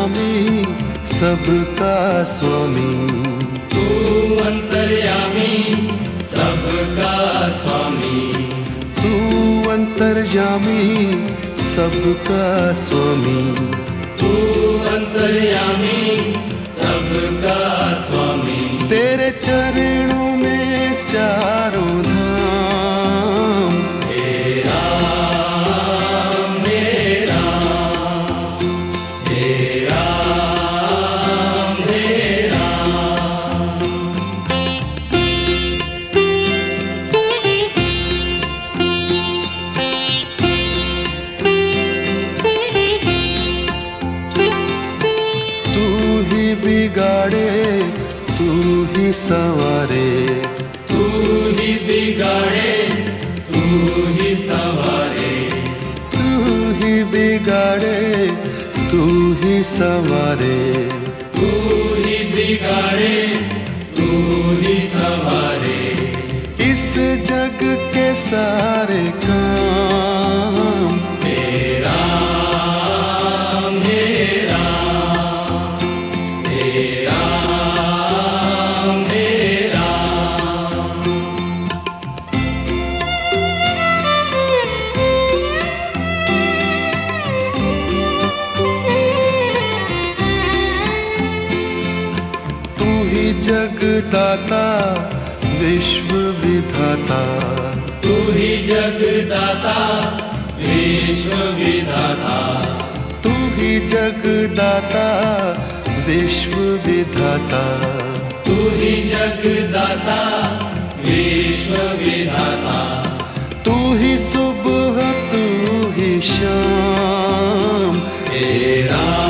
अंतर्यामी सबका स्वामी। तू अंतर्यामी सबका स्वामी। तू अंतर्यामी सबका स्वामी। तू अंतर्यामी सबका स्वामी। तेरे चरणों में चारों ही संवारे। तू ही बिगाड़े तू ही संवारे। तू ही बिगाड़े तू ही संवारे। तू ही बिगाड़े तू ही संवारे। इस जग के सारे काम विधाता। तू ही जगदाता विश्व विधाता। तू ही जगदाता विश्व विधाता। तू ही जगदाता विश्व विधाता। तू ही सुबह तू ही शाम। तेरा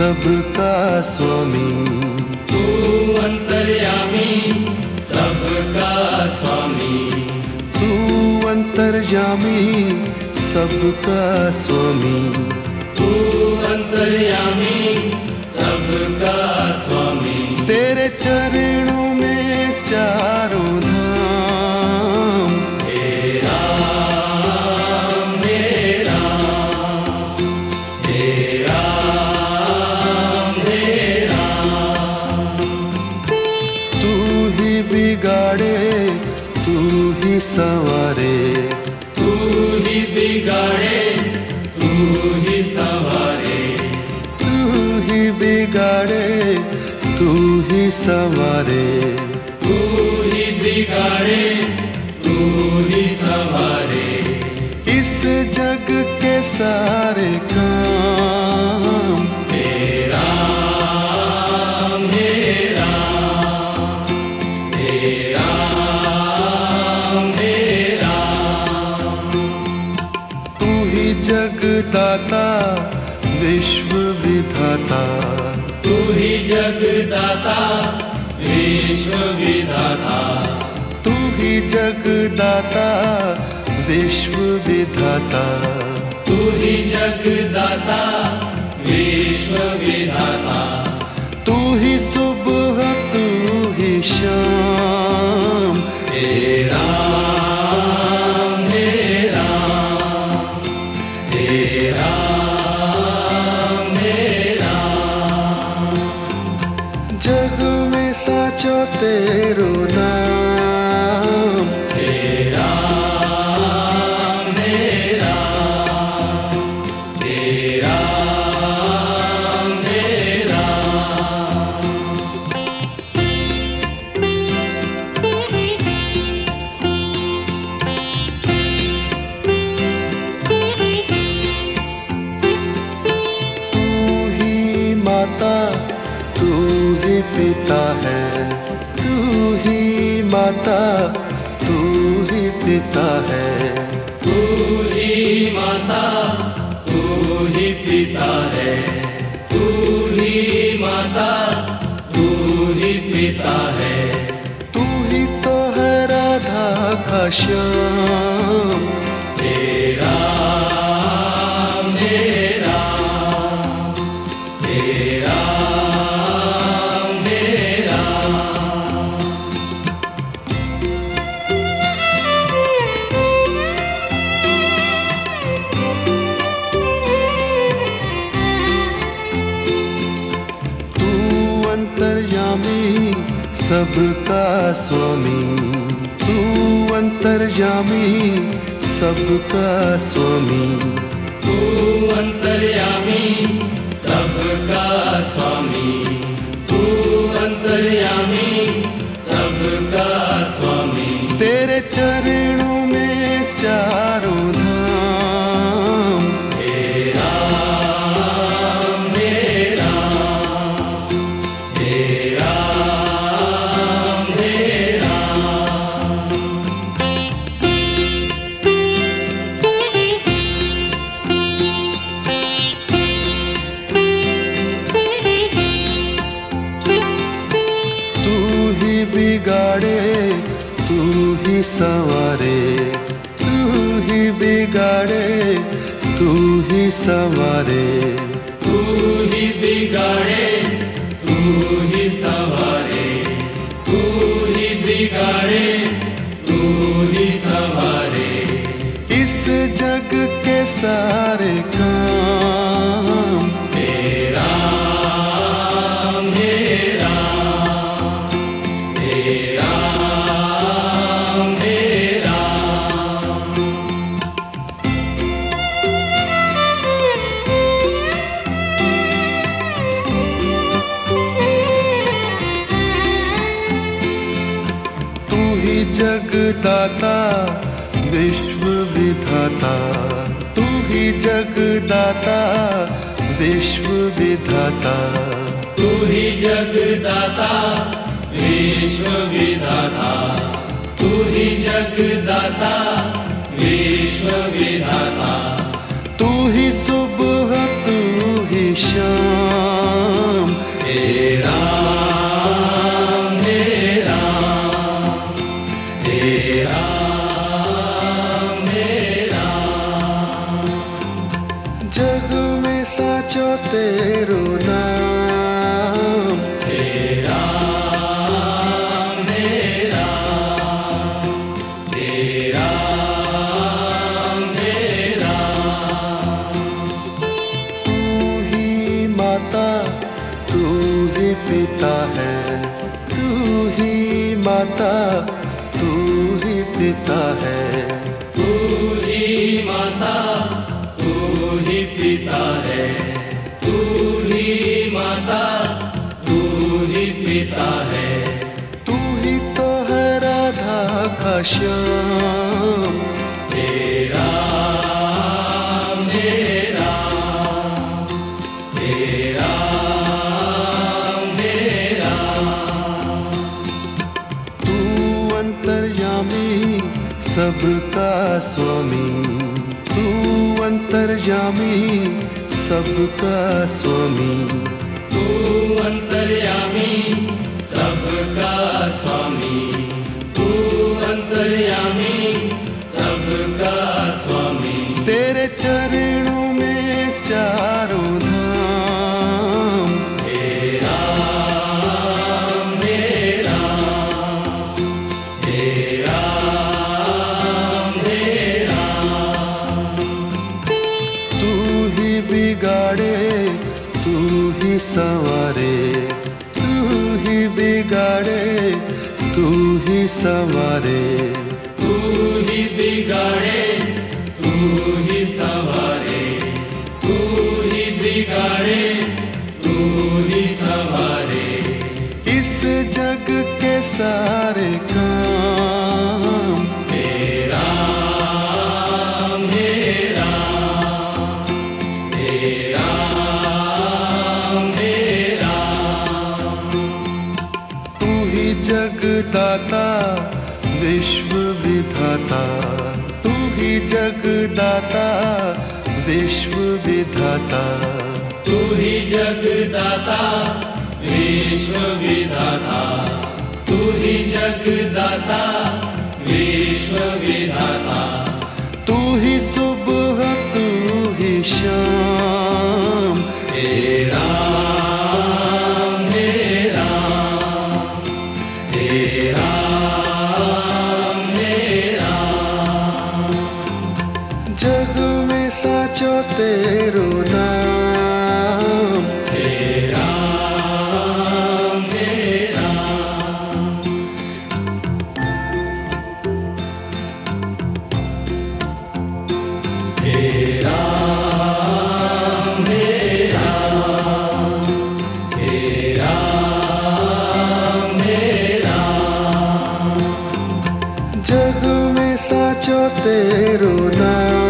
सबका स्वामी। तू अंतर्यामी सबका स्वामी। तू अंतर्यामी सबका स्वामी। तू अंतर्यामी सबका स्वामी। तेरे चरणों में चारों संवारे। तू ही बिगाड़े तू ही संवारे। इस जग के सारे काम। तेरा मेरा तेरा मेरा। तू ही जगदाता विश्व विधाता। तू ही जगदाता विश्व विधाता तू ही जगदाता विश्वविधाता। तू ही जगदाता विश्वविधाता। तू ही सुबह तू ही शाम। तेरा में जो तेरो नाम। श्याम तेरा तेरा सबका स्वामी। अंतर्यामी सबका स्वामी। तू अंतर्यामी सबका स्वामी। तू अंतर्यामी सबका स्वामी। तेरे चरणों में चारों के साचो श्याम तेरा मेरा तेरा मेरा। तू अंतर्यामी, सबका स्वामी। तू अंतर्यामी, सबका स्वामी। तू अंतर्यामी, सबका स्वामी। अंतर्यामी सबका स्वामी। तेरे चरणों में चारों धाम। तेरा मेरा तेरा मेरा तू ही बिगाड़े तू ही संवारे तू ही बिगाड़े तू ही संवारे। तू ही बिगाड़े तू ही संवारे। तू ही बिगाड़े तू ही संवारे। इस जग के सारे काम विधाता तू ही जगदाता विश्व विधाता। तू ही जगदाता विश्व विधाता। तू ही जगदाता विश्व विधाता। तू ही सुबह तू ही शाम। तेरो नाम। तेरा मेरा तेरा मेरा तेरा मेरा जग में साचो तेरो नाम।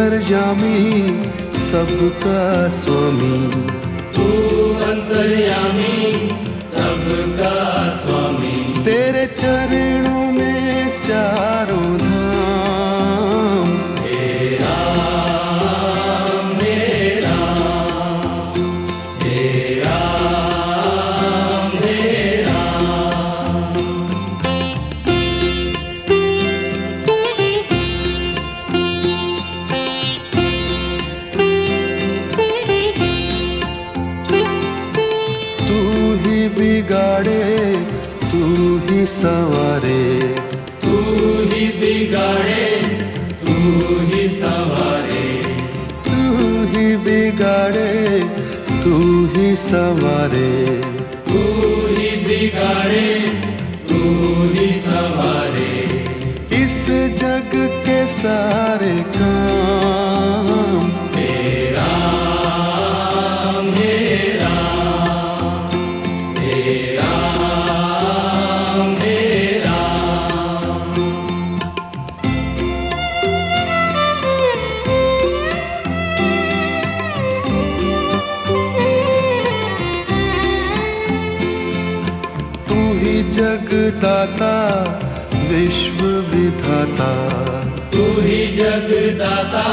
अंतर्यामी सबका स्वामी। तू अंतर्यामी विधाता तू ही जगदाता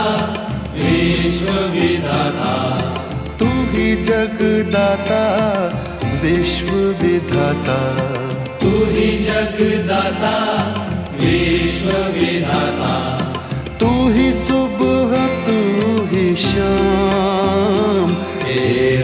विश्व विधाता। तू ही जगदाता विश्व विधाता। तू ही जगदाता विश्व विधाता। तू ही सुबह तू ही शाम। हे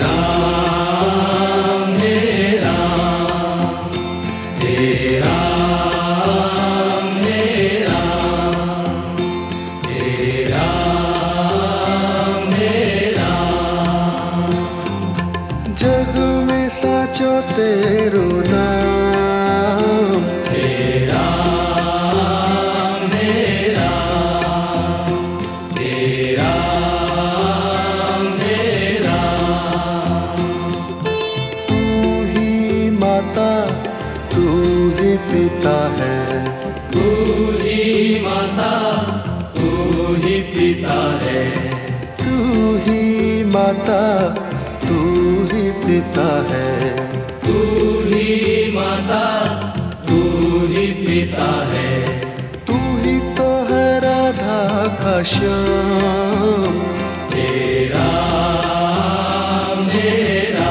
राम हे राम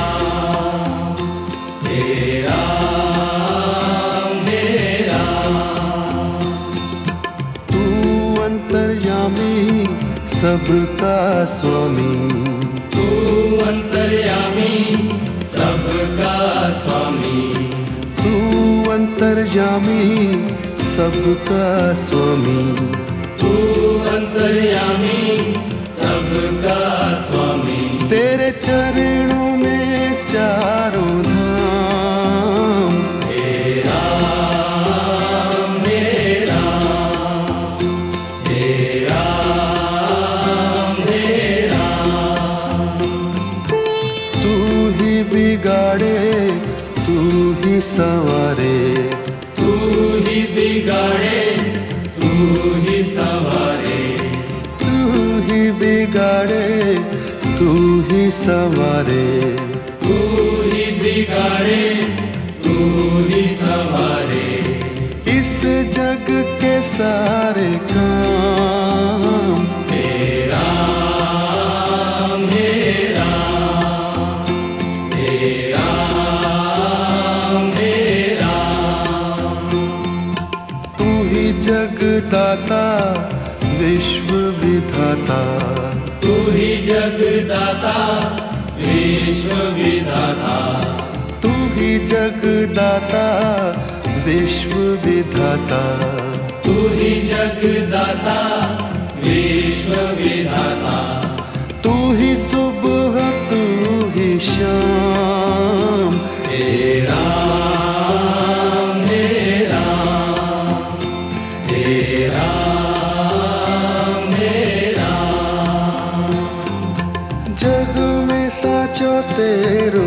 हे राम तू अंतर्यामी सबका स्वामी तू अंतर्यामी सबका स्वामी तू अंतर्यामी, सबका स्वामी। अंतर्यामी सबका स्वामी। तेरे चरणों में चारों धाम। हे राम हे राम हे राम हे राम। तू ही बिगाड़े तू ही संवारे। बिगाड़े तू ही संवारे। तू ही बिगाड़े तू ही संवारे। इस जग के सारे काम। हे राम हे राम तू ही जगदाता विश्व विधाता। तू ही जगदाता विश्व विधाता। तू ही जगदाता विश्व विधाता। तू ही जगदाता विश्व विधाता। तू ही सुबह तू ही शाम। तेरो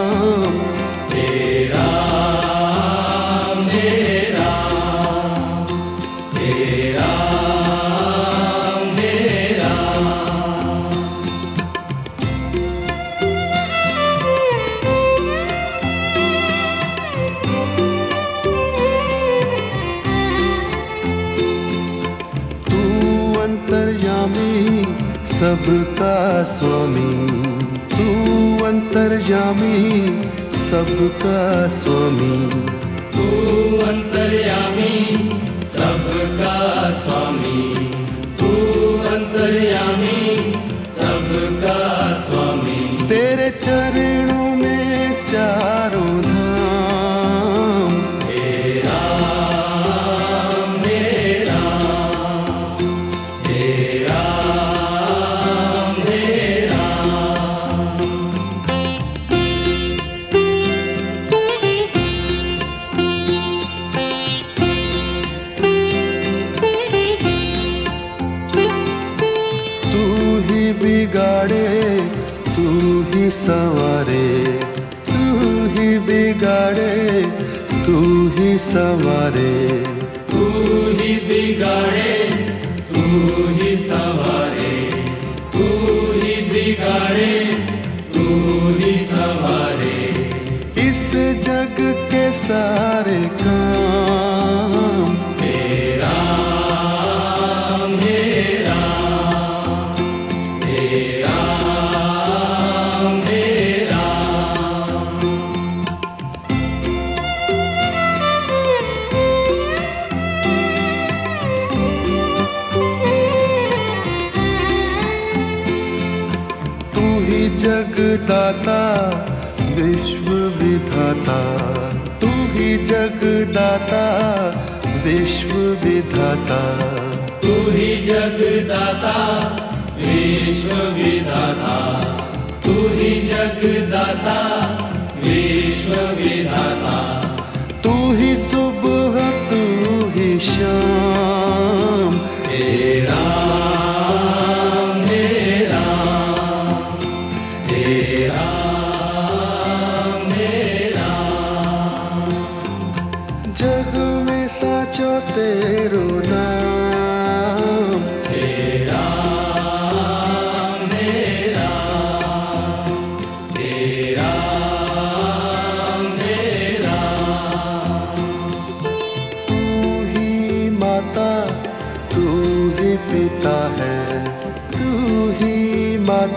अंतर्यामी सबका स्वामी तू अंतर्यामी सबका स्वामी। तू अंतर्यामी सबका स्वामी तू अंतर्यामी सबका स्वामी। तेरे चरणों में ही बिगाड़े तू ही सवारे। तू ही बिगाड़े तू ही सवारे। तू ही बिगाड़े तू ही सवारे। तू ही बिगाड़े तू ही सवारे। इस जग के सारे जगदाता विश्व विधाता तू ही जगदाता विश्व विधाता तू ही जगदाता विश्व विधाता तू ही जगदाता विश्व विधाता तू ही सुबह तू ही शाम। तेरा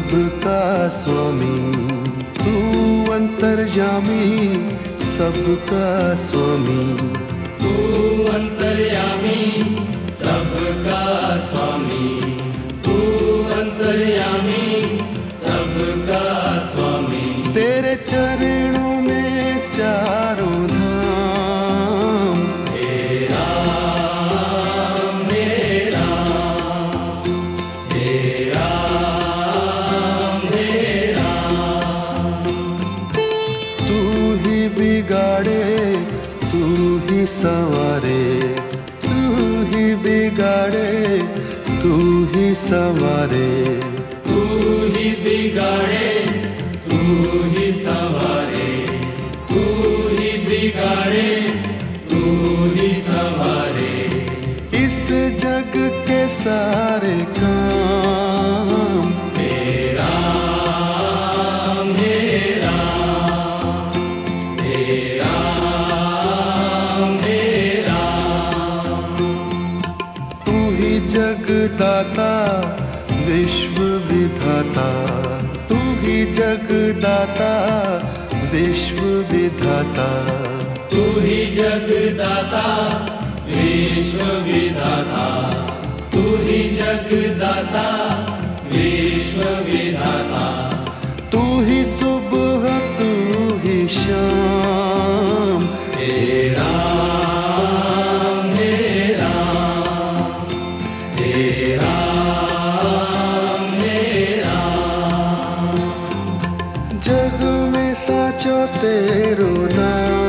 सबका स्वामी तू अंतर्यामी सबका स्वामी। तू अंतर्यामी सबका स्वामी। तू अंतर्यामी सारे काम। मेरा मेरा तेरा मेरा तू ही जगदाता, विश्व विधाता। तू ही जगदाता, विश्व विधाता। तू ही जगदाता, विश्व विधाता। ही जगदाता विश्व विधाता। तू ही सुबह तू ही शाम। तेरा जग में साचो तेरो नाम।